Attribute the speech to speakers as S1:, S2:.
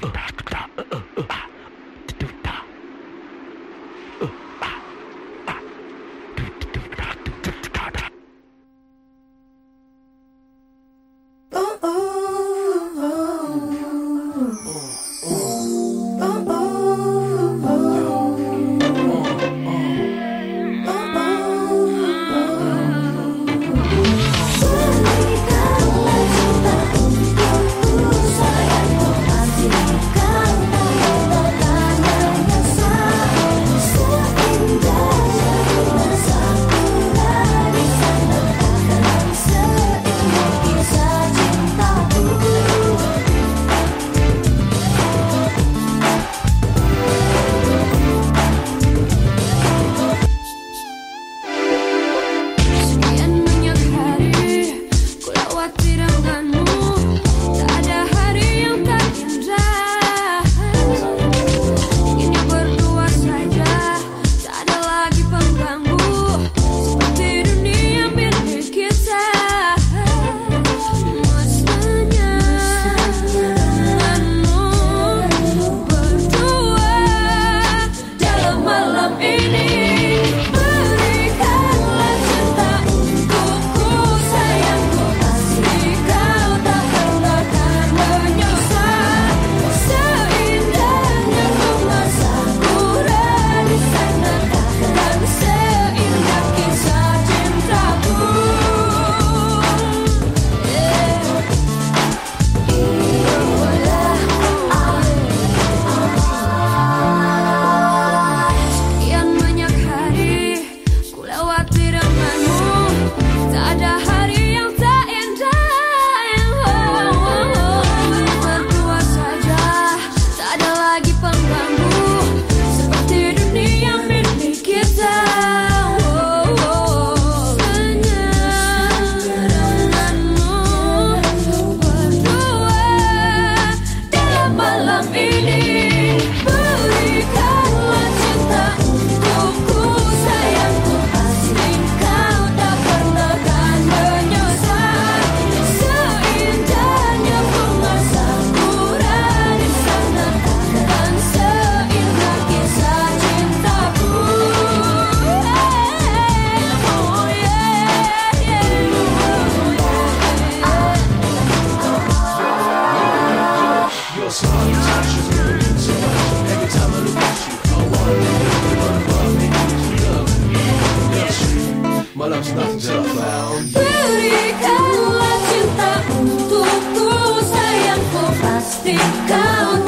S1: Oh. Berikanlah cinta untukku sayangku. Pastikan